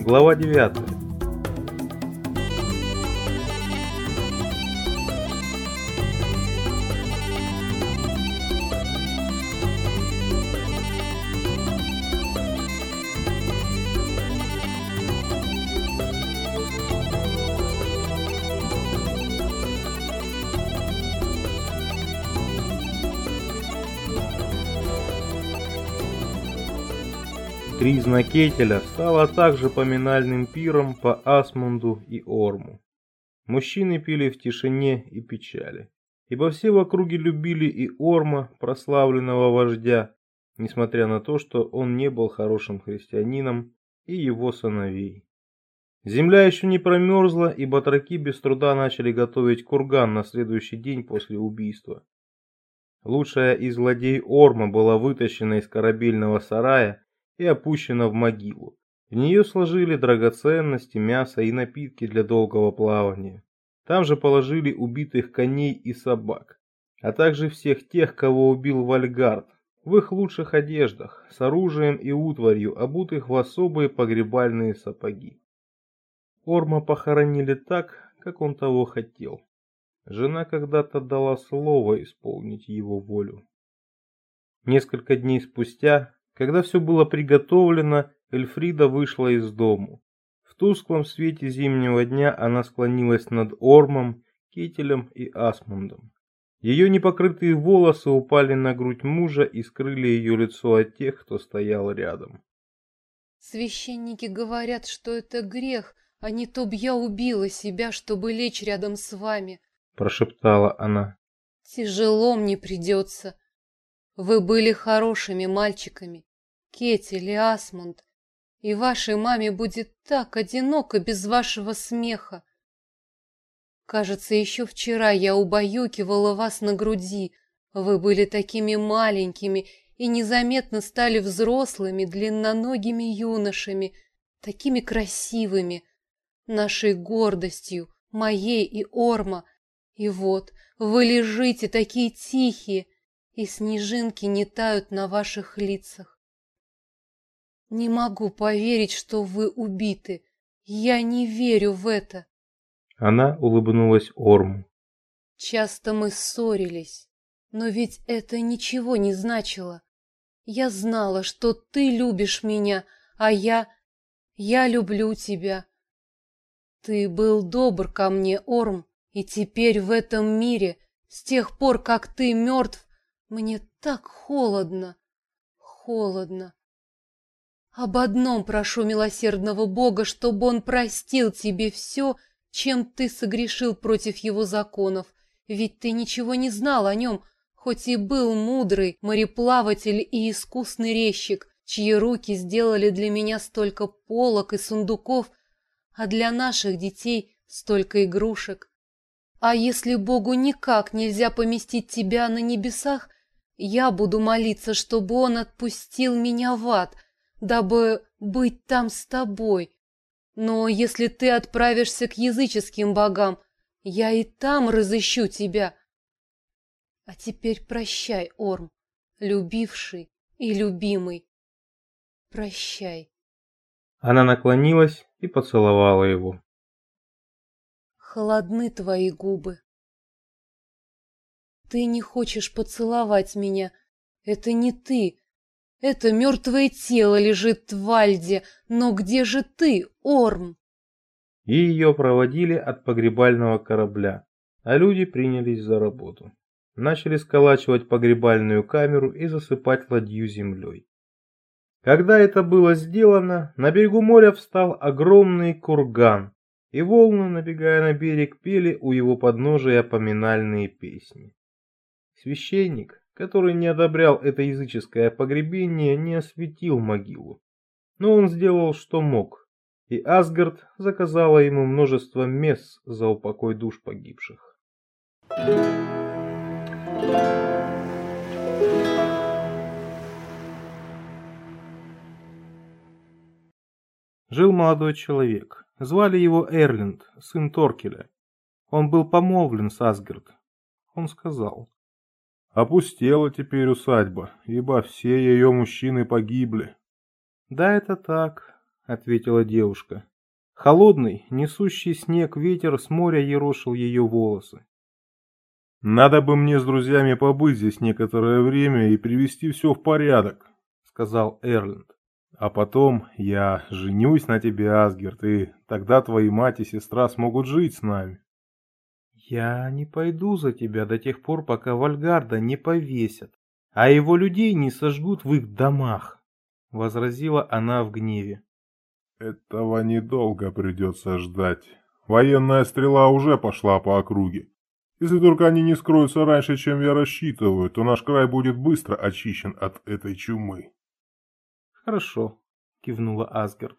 Глава 9. Тризна Кетеля стала также поминальным пиром по Асмунду и Орму. Мужчины пили в тишине и печали, ибо все в округе любили и Орма, прославленного вождя, несмотря на то, что он не был хорошим христианином, и его сыновей. Земля еще не промерзла, и батраки без труда начали готовить курган на следующий день после убийства. Лучшая из злодей Орма была вытащена из корабельного сарая и опущена в могилу. В нее сложили драгоценности, мясо и напитки для долгого плавания. Там же положили убитых коней и собак, а также всех тех, кого убил Вальгард, в их лучших одеждах, с оружием и утварью, обутых в особые погребальные сапоги. Орма похоронили так, как он того хотел. Жена когда-то дала слово исполнить его волю. Несколько дней спустя когда все было приготовлено, Эльфрида вышла из дому. В тусклом свете зимнего дня она склонилась над Ормом, Кителем и Асмундом. Ее непокрытые волосы упали на грудь мужа и скрыли ее лицо от тех, кто стоял рядом. Священники говорят, что это грех, а не то б я убила себя, чтобы лечь рядом с вами, прошептала она. Тяжело мне придется. Вы были хорошими мальчиками, Кетель и Асмунд, и вашей маме будет так одиноко без вашего смеха. Кажется, еще вчера я убаюкивала вас на груди. Вы были такими маленькими и незаметно стали взрослыми, длинноногими юношами, такими красивыми, нашей гордостью, моей и Орма. И вот вы лежите такие тихие, и снежинки не тают на ваших лицах. Не могу поверить, что вы убиты. Я не верю в это. Она улыбнулась Орму. Часто мы ссорились, но ведь это ничего не значило. Я знала, что ты любишь меня, а я... я люблю тебя. Ты был добр ко мне, Орм, и теперь в этом мире, с тех пор, как ты мертв, мне так холодно, холодно. Об одном прошу милосердного Бога, чтобы он простил тебе все, чем ты согрешил против его законов, ведь ты ничего не знал о нем, хоть и был мудрый мореплаватель и искусный резчик, чьи руки сделали для меня столько полок и сундуков, а для наших детей столько игрушек. А если Богу никак нельзя поместить тебя на небесах, я буду молиться, чтобы он отпустил меня в ад — дабы быть там с тобой. Но если ты отправишься к языческим богам, я и там разыщу тебя. А теперь прощай, Орм, любивший и любимый. Прощай. Она наклонилась и поцеловала его. Холодны твои губы. Ты не хочешь поцеловать меня. Это не ты, это мертвое тело лежит в Вальде, но где же ты, Орм? И ее проводили от погребального корабля, а люди принялись за работу. Начали сколачивать погребальную камеру и засыпать ладью землей. Когда это было сделано, на берегу моря встал огромный курган, и волны, набегая на берег, пели у его подножия поминальные песни. Священник, который не одобрял это языческое погребение, не осветил могилу. Но он сделал, что мог, и Асгард заказала ему множество мест за упокой душ погибших. Жил молодой человек. Звали его Эрлинд, сын Торкеля. Он был помолвлен с Асгард. Он сказал, Опустела теперь усадьба, ибо все ее мужчины погибли. Да, это так. ответила девушка. Холодный, несущий снег ветер с моря ерошил ее волосы. «Надо бы мне с друзьями побыть здесь некоторое время и привести все в порядок», — сказал Эрленд. «А потом я женюсь на тебе, Асгерт, и тогда твои мать и сестра смогут жить с нами». «Я не пойду за тебя до тех пор, пока Вальгарда не повесят, а его людей не сожгут в их домах», — возразила она в гневе. «Этого недолго придется ждать. Военная стрела уже пошла по округе. Если только они не скроются раньше, чем я рассчитываю, то наш край будет быстро очищен от этой чумы. Хорошо, кивнула Асгард.